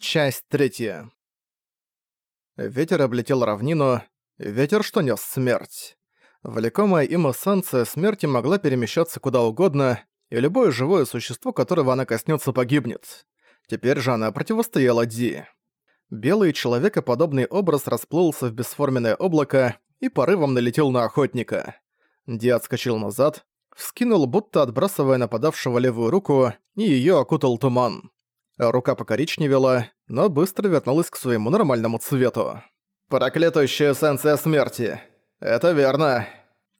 Часть третья. Ветер облетел равнину, ветер, что нес смерть. Влекомая им эссенция смерти могла перемещаться куда угодно, и любое живое существо, которого она коснется, погибнет. Теперь же она противостояла Ди. Белый человекоподобный образ расплылся в бесформенное облако и порывом налетел на охотника. Ди отскочил назад, вскинул, будто отбрасывая нападавшего левую руку, и её окутал туман. Рука покоричневела, но быстро вернулась к своему нормальному цвету. «Проклятущая эссенция смерти! Это верно!»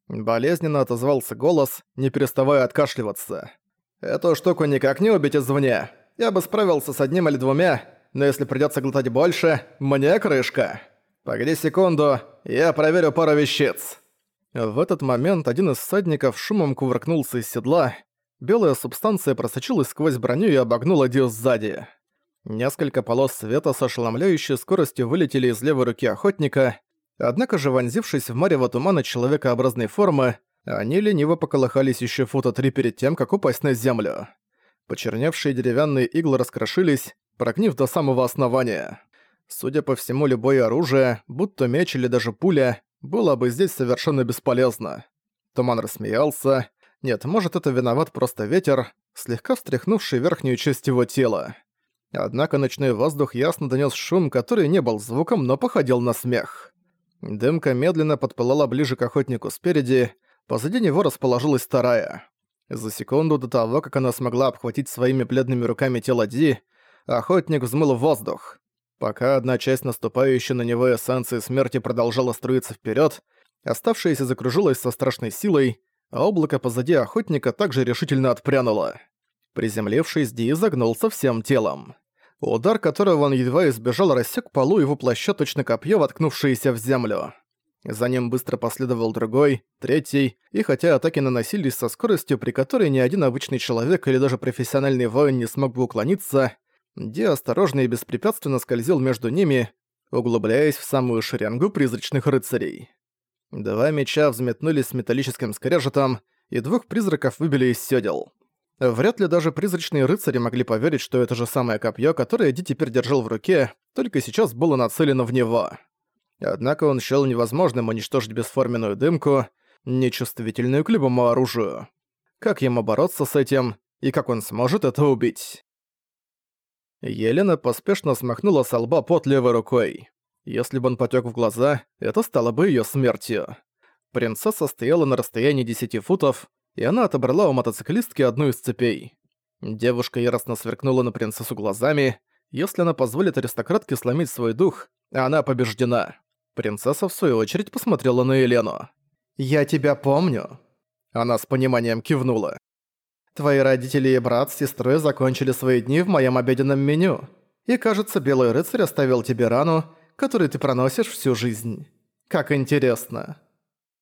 Болезненно отозвался голос, не переставая откашливаться. «Эту штуку никак не убить извне. Я бы справился с одним или двумя, но если придётся глотать больше, мне крышка. Погоди секунду, я проверю пару вещиц». В этот момент один из всадников шумом кувыркнулся из седла, Белая субстанция просочилась сквозь броню и обогнула Дио сзади. Несколько полос света с ошеломляющей скоростью вылетели из левой руки охотника, однако же вонзившись в марево тумана человекообразной формы, они лениво поколыхались еще фута три перед тем, как упасть на землю. Почерневшие деревянные иглы раскрошились, прогнив до самого основания. Судя по всему, любое оружие, будто меч или даже пуля, было бы здесь совершенно бесполезно. Туман рассмеялся, нет, может это виноват просто ветер, слегка встряхнувший верхнюю часть его тела. Однако ночной воздух ясно донёс шум, который не был звуком, но походил на смех. Дымка медленно подпылала ближе к охотнику спереди, позади него расположилась вторая. За секунду до того, как она смогла обхватить своими бледными руками тело Ди, охотник взмыл воздух. Пока одна часть наступающей на него эссенции смерти продолжала струиться вперед, оставшаяся закружилась со страшной силой, а облако позади охотника также решительно отпрянуло. Приземлившись, Ди загнулся всем телом. Удар, которого он едва избежал, рассек полу его плаща точно копье, воткнувшееся в землю. За ним быстро последовал другой, третий, и хотя атаки наносились со скоростью, при которой ни один обычный человек или даже профессиональный воин не смог бы уклониться, Ди осторожно и беспрепятственно скользил между ними, углубляясь в самую шеренгу призрачных рыцарей. Два меча взметнулись с металлическим скрежетом, и двух призраков выбили из сёдел. Вряд ли даже призрачные рыцари могли поверить, что это же самое копье, которое Ди теперь держал в руке, только сейчас было нацелено в него. Однако он счёл невозможным уничтожить бесформенную дымку, нечувствительную к любому оружию. Как ему бороться с этим, и как он сможет это убить? Елена поспешно смахнула со лба под левой рукой. Если бы он потёк в глаза, это стало бы её смертью. Принцесса стояла на расстоянии 10 футов, и она отобрала у мотоциклистки одну из цепей. Девушка яростно сверкнула на принцессу глазами. Если она позволит аристократке сломить свой дух, она побеждена. Принцесса, в свою очередь, посмотрела на Елену. «Я тебя помню». Она с пониманием кивнула. «Твои родители и брат с сестрой закончили свои дни в моем обеденном меню. И, кажется, Белый Рыцарь оставил тебе рану, который ты проносишь всю жизнь. Как интересно».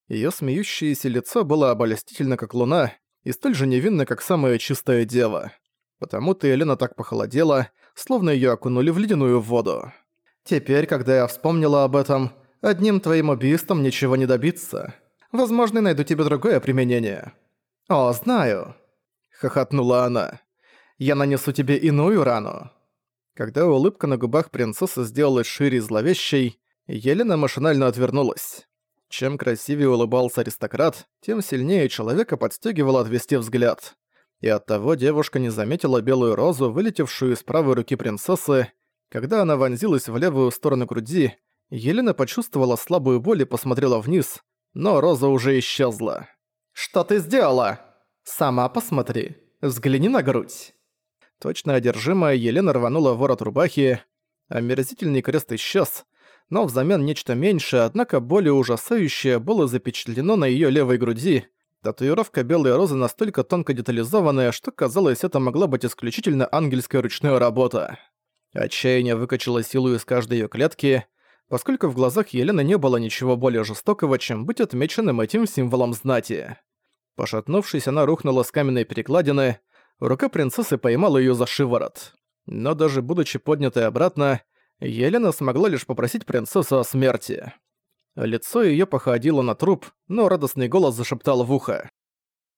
Её смеющееся лицо было обольстительно, как луна, и столь же невинно, как самая чистая дева. Потому-то Елена так похолодела, словно её окунули в ледяную воду. «Теперь, когда я вспомнила об этом, одним твоим убийством ничего не добиться. Возможно, найду тебе другое применение». «О, знаю», — хохотнула она. «Я нанесу тебе иную рану. Когда улыбка на губах принцессы сделалась шире и зловещей, Елена машинально отвернулась. Чем красивее улыбался аристократ, тем сильнее человека подстегивало отвести взгляд. И оттого девушка не заметила белую розу, вылетевшую из правой руки принцессы. Когда она вонзилась в левую сторону груди, Елена почувствовала слабую боль и посмотрела вниз, но роза уже исчезла. «Что ты сделала?» «Сама посмотри. Взгляни на грудь». Точно одержимая Елена рванула ворот рубахи, омерзительный крест исчез, но взамен нечто меньшее, однако более ужасающее, было запечатлено на её левой груди. Татуировка белой розы настолько тонко детализованная, что казалось, это могла быть исключительно ангельская ручная работа. Отчаяние выкачало силу из каждой её клетки, поскольку в глазах Елены не было ничего более жестокого, чем быть отмеченным этим символом знати. Пошатнувшись, она рухнула с каменной перекладины, рука принцессы поймала её за шиворот. Но даже будучи поднятой обратно, Елена смогла лишь попросить принцессу о смерти. Лицо её походило на труп, но радостный голос зашептал в ухо.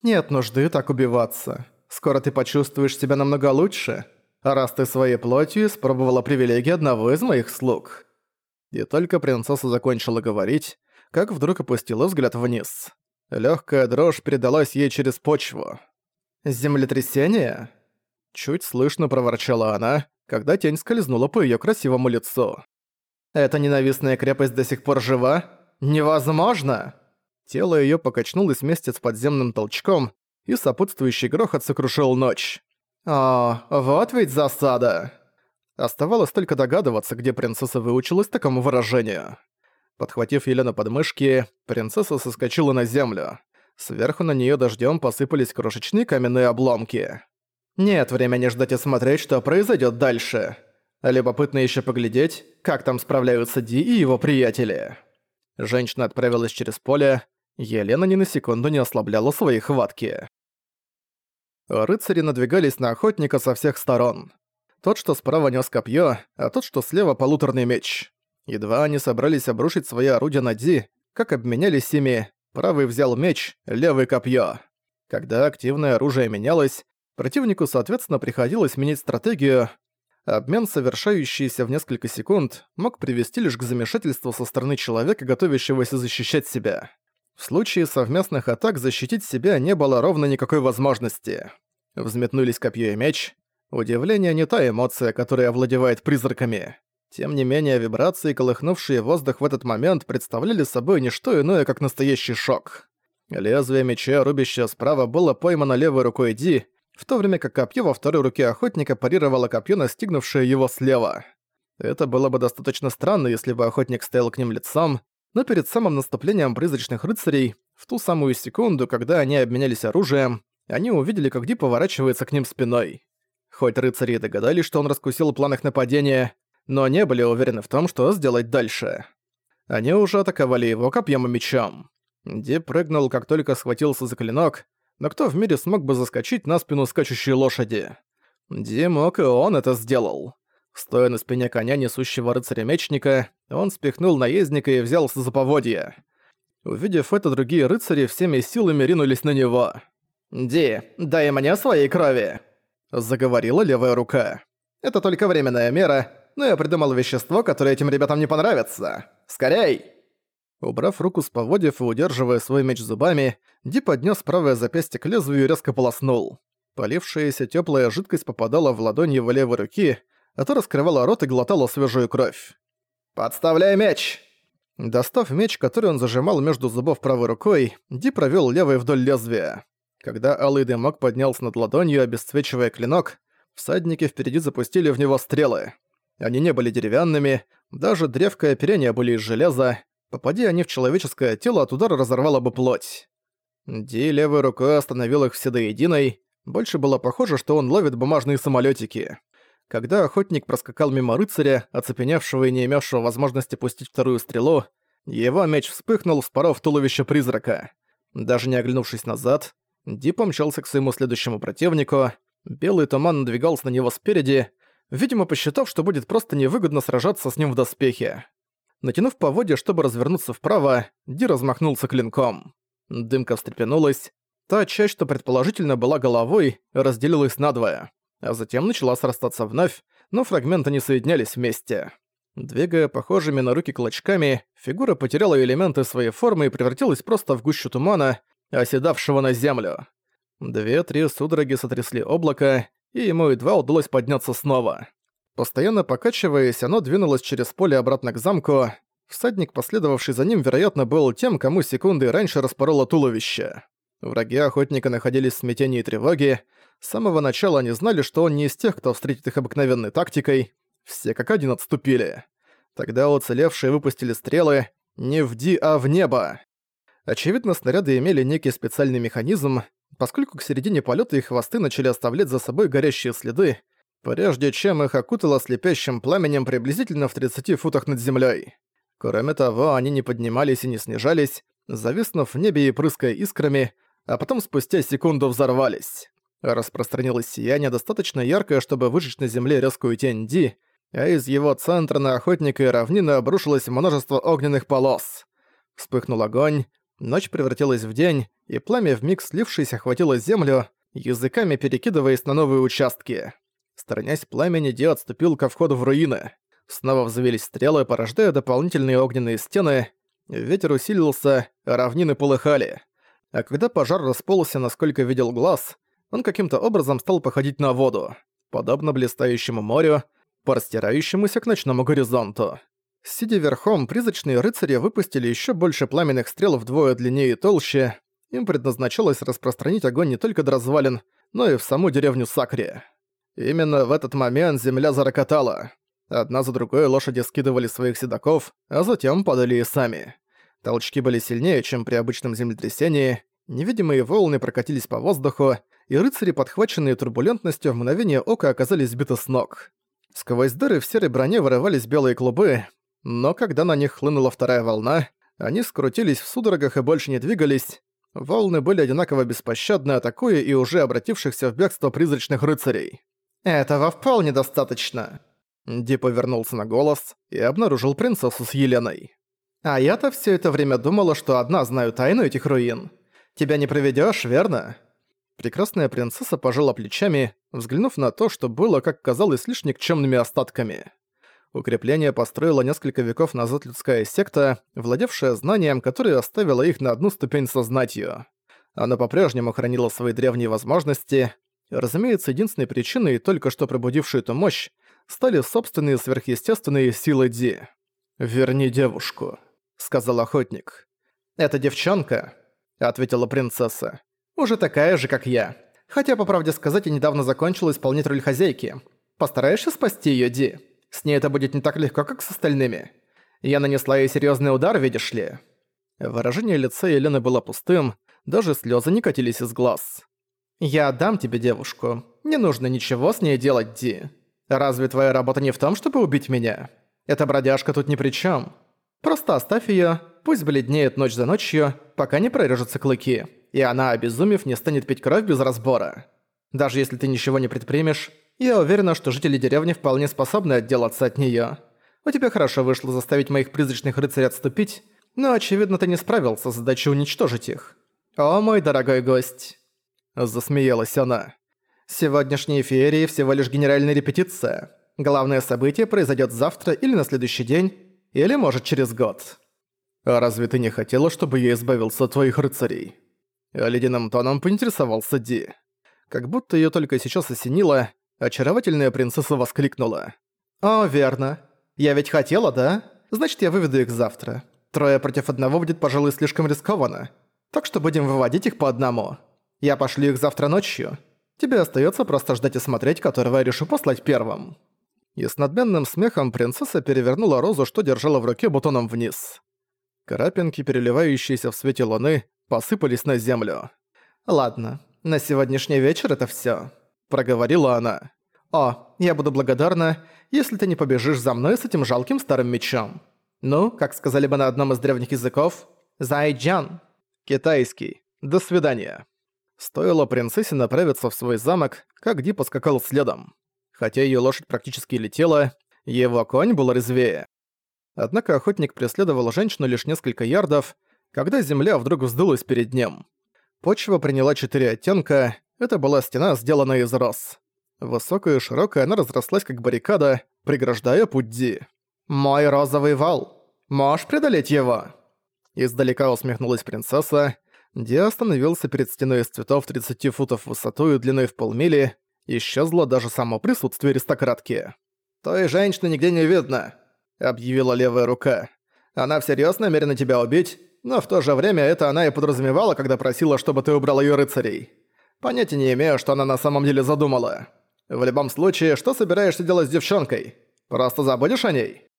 «Нет нужды так убиваться. Скоро ты почувствуешь себя намного лучше. раз ты своей плотью испробовала привилегии одного из моих слуг». И только принцесса закончила говорить, как вдруг опустила взгляд вниз. Легкая дрожь передалась ей через почву. «Землетрясение?» Чуть слышно проворчала она, когда тень скользнула по её красивому лицу. «Эта ненавистная крепость до сих пор жива? Невозможно!» Тело её покачнулось вместе с подземным толчком, и сопутствующий грохот сокрушил ночь. «О, вот ведь засада!» Оставалось только догадываться, где принцесса выучилась такому выражению. Подхватив Елену под мышки, принцесса соскочила на землю. Сверху на неё дождём посыпались крошечные каменные обломки. Нет времени ждать и смотреть, что произойдет дальше. Любопытно еще поглядеть, как там справляются Ди и его приятели. Женщина отправилась через поле, Елена ни на секунду не ослабляла свои хватки. Рыцари надвигались на охотника со всех сторон. Тот, что справа нес копье, а тот, что слева полуторный меч. Едва они собрались обрушить свои орудия на Ди, как обменялись ими, правый взял меч, левый копье. Когда активное оружие менялось, Противнику, соответственно, приходилось менять стратегию. Обмен, совершающийся в несколько секунд, мог привести лишь к замешательству со стороны человека, готовящегося защищать себя. В случае совместных атак защитить себя не было ровно никакой возможности. Взметнулись копье и меч. Удивление не та эмоция, которая овладевает призраками. Тем не менее, вибрации, колыхнувшие воздух в этот момент, представляли собой не что иное, как настоящий шок. Лезвие меча, рубящее справа, было поймано левой рукой Ди, в то время как копье во второй руке охотника парировало копье, настигнувшее его слева. Это было бы достаточно странно, если бы охотник стоял к ним лицом, но перед самым наступлением призрачных рыцарей, в ту самую секунду, когда они обменялись оружием, они увидели, как Ди поворачивается к ним спиной. Хоть рыцари и догадались, что он раскусил план их нападения, но не были уверены в том, что сделать дальше. Они уже атаковали его копьем и мечом. Ди прыгнул, как только схватился за клинок, но кто в мире смог бы заскочить на спину скачущей лошади? Ди мог, и он это сделал. Стоя на спине коня, несущего рыцаря-мечника, он спихнул наездника и взялся за поводья. Увидев это, другие рыцари всеми силами ринулись на него. «Ди, дай мне своей крови!» Заговорила левая рука. «Это только временная мера, но я придумал вещество, которое этим ребятам не понравится. Скорей!» Убрав руку с поводьев и удерживая свой меч зубами, Ди поднес правое запястье к лезвию и резко полоснул. Полившаяся теплая жидкость попадала в ладонь его левой руки, а то раскрывала рот и глотала свежую кровь. «Подставляй меч!» Достав меч, который он зажимал между зубов правой рукой, Ди провёл левой вдоль лезвия. Когда алый дымок поднялся над ладонью, обесцвечивая клинок, всадники впереди запустили в него стрелы. Они не были деревянными, даже древко и оперения были из железа, Попади они в человеческое тело, от удара разорвало бы плоть. Ди левой рукой остановил их все до единой. Больше было похоже, что он ловит бумажные самолетики. Когда охотник проскакал мимо рыцаря, оцепеневшего и не имевшего возможности пустить вторую стрелу, его меч вспыхнул, вспоров туловище призрака. Даже не оглянувшись назад, Ди помчался к своему следующему противнику. Белый туман надвигался на него спереди, видимо, посчитав, что будет просто невыгодно сражаться с ним в доспехе. Натянув поводья, чтобы развернуться вправо, Ди размахнулся клинком. Дымка встрепенулась. Та часть, что предположительно была головой, разделилась надвое, а затем начала срастаться вновь, но фрагменты не соединялись вместе. Двигая похожими на руки клочками, фигура потеряла элементы своей формы и превратилась просто в гущу тумана, оседавшего на землю. Две-три судороги сотрясли облако, и ему едва удалось подняться снова. Постоянно покачиваясь, оно двинулось через поле обратно к замку. Всадник, последовавший за ним, вероятно, был тем, кому секунды раньше распороло туловище. Враги охотника находились в смятении и тревоге. С самого начала они знали, что он не из тех, кто встретит их обыкновенной тактикой. Все как один отступили. Тогда уцелевшие выпустили стрелы не в Ди, а в небо. Очевидно, снаряды имели некий специальный механизм, поскольку к середине полета их хвосты начали оставлять за собой горящие следы, прежде чем их окутало слепящим пламенем приблизительно в 30 футах над землей. Кроме того, они не поднимались и не снижались, зависнув в небе и прыская искрами, а потом спустя секунду взорвались. Распространилось сияние достаточно яркое, чтобы выжечь на земле резкую тень Ди, а из его центра на охотника и равнины обрушилось множество огненных полос. Вспыхнул огонь, ночь превратилась в день, и пламя вмиг слившись охватило землю, языками перекидываясь на новые участки. Сторонясь пламени, Ди отступил ко входу в руины. Снова взвелись стрелы, порождая дополнительные огненные стены. Ветер усилился, равнины полыхали. А когда пожар расползся, насколько видел глаз, он каким-то образом стал походить на воду, подобно блистающему морю, простирающемуся к ночному горизонту. Сидя верхом, призрачные рыцари выпустили еще больше пламенных стрел вдвое длиннее и толще. Им предназначалось распространить огонь не только до развалин, но и в саму деревню Сакри. Именно в этот момент земля зарокотала. Одна за другой лошади скидывали своих седаков, а затем падали и сами. Толчки были сильнее, чем при обычном землетрясении, невидимые волны прокатились по воздуху, и рыцари, подхваченные турбулентностью, в мгновение ока оказались сбиты с ног. Сквозь дыры в серой броне вырывались белые клубы, но когда на них хлынула вторая волна, они скрутились в судорогах и больше не двигались. Волны были одинаково беспощадны, атакуя и уже обратившихся в бегство призрачных рыцарей. «Этого вполне достаточно». Ди повернулся на голос и обнаружил принцессу с Еленой. «А я-то все это время думала, что одна знаю тайну этих руин. Тебя не проведешь, верно?» Прекрасная принцесса пожала плечами, взглянув на то, что было, как казалось, лишь никчемными остатками. Укрепление построила несколько веков назад людская секта, владевшая знанием, которое оставило их на одну ступень со знатью. Она по-прежнему хранила свои древние возможности. Разумеется, единственной причиной, только что пробудившей эту мощь, стали собственные сверхъестественные силы Ди. «Верни девушку», — сказал охотник. «Это девчонка», — ответила принцесса. «Уже такая же, как я. Хотя, по правде сказать, я недавно закончила исполнять роль хозяйки. Постараешься спасти её, Ди?» С ней это будет не так легко, как с остальными. Я нанесла ей серьезный удар, видишь ли». Выражение лица Елены было пустым, даже слезы не катились из глаз. «Я отдам тебе девушку. Не нужно ничего с ней делать, Ди. Разве твоя работа не в том, чтобы убить меня? Эта бродяжка тут ни при чем. Просто оставь ее, пусть бледнеет ночь за ночью, пока не прорежутся клыки, и она, обезумев, не станет пить кровь без разбора. Даже если ты ничего не предпримешь, я уверена, что жители деревни вполне способны отделаться от неё. У тебя хорошо вышло заставить моих призрачных рыцарей отступить, но, очевидно, ты не справился с задачей уничтожить их. О, мой дорогой гость!» Засмеялась она. «Сегодняшняя феерия всего лишь генеральная репетиция. Главное событие произойдет завтра или на следующий день, или, может, через год». «А разве ты не хотела, чтобы я избавился от твоих рыцарей?» Ледяным тоном поинтересовался Ди. Как будто её только сейчас осенило, Очаровательная принцесса воскликнула. «О, верно. Я ведь хотела, да? Значит, я выведу их завтра. Трое против одного будет, пожалуй, слишком рискованно. Так что будем выводить их по одному. Я пошлю их завтра ночью. Тебе остается просто ждать и смотреть, которого я решу послать первым». И с надменным смехом принцесса перевернула розу, что держала в руке бутоном вниз. Крапинки, переливающиеся в свете луны, посыпались на землю. «Ладно, на сегодняшний вечер это всё проговорила она. «О, я буду благодарна, если ты не побежишь за мной с этим жалким старым мечом. Ну, как сказали бы на одном из древних языков, «Зайджан». Китайский. До свидания. Стоило принцессе направиться в свой замок, как Ди поскакал следом. Хотя ее лошадь практически летела, его конь был резвее. Однако охотник преследовал женщину лишь несколько ярдов, когда земля вдруг вздулась перед ним. Почва приняла четыре оттенка, это была стена, сделанная из роз. Высокая и широкая она разрослась как баррикада, преграждая путь Ди. «Мой розовый вал! Можешь преодолеть его?» Издалека усмехнулась принцесса. Ди остановился перед стеной из цветов 30 футов в высоту и длиной в полмили. Исчезло даже само присутствие аристократки. «Той женщины нигде не видно», — объявила левая рука. «Она всерьёз намерена тебя убить, но в то же время это она и подразумевала, когда просила, чтобы ты убрал её рыцарей. Понятия не имею, что она на самом деле задумала. В любом случае, что собираешься делать с девчонкой? Просто забудешь о ней?